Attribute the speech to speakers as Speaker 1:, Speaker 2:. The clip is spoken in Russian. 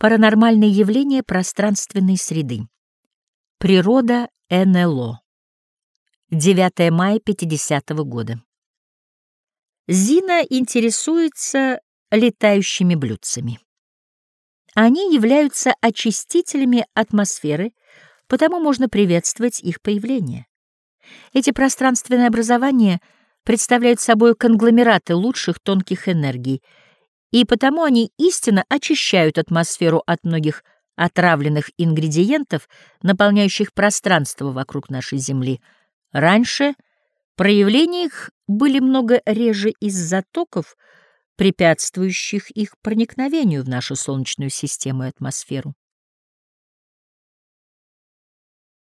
Speaker 1: Паранормальные явления пространственной среды. Природа НЛО. 9 мая 50 -го года. Зина интересуется летающими блюдцами. Они являются очистителями атмосферы, потому можно приветствовать их появление. Эти пространственные образования представляют собой конгломераты лучших тонких энергий, и потому они истинно очищают атмосферу от многих отравленных ингредиентов, наполняющих пространство вокруг нашей Земли. Раньше проявления их были много реже из затоков, препятствующих их проникновению в нашу Солнечную систему и атмосферу.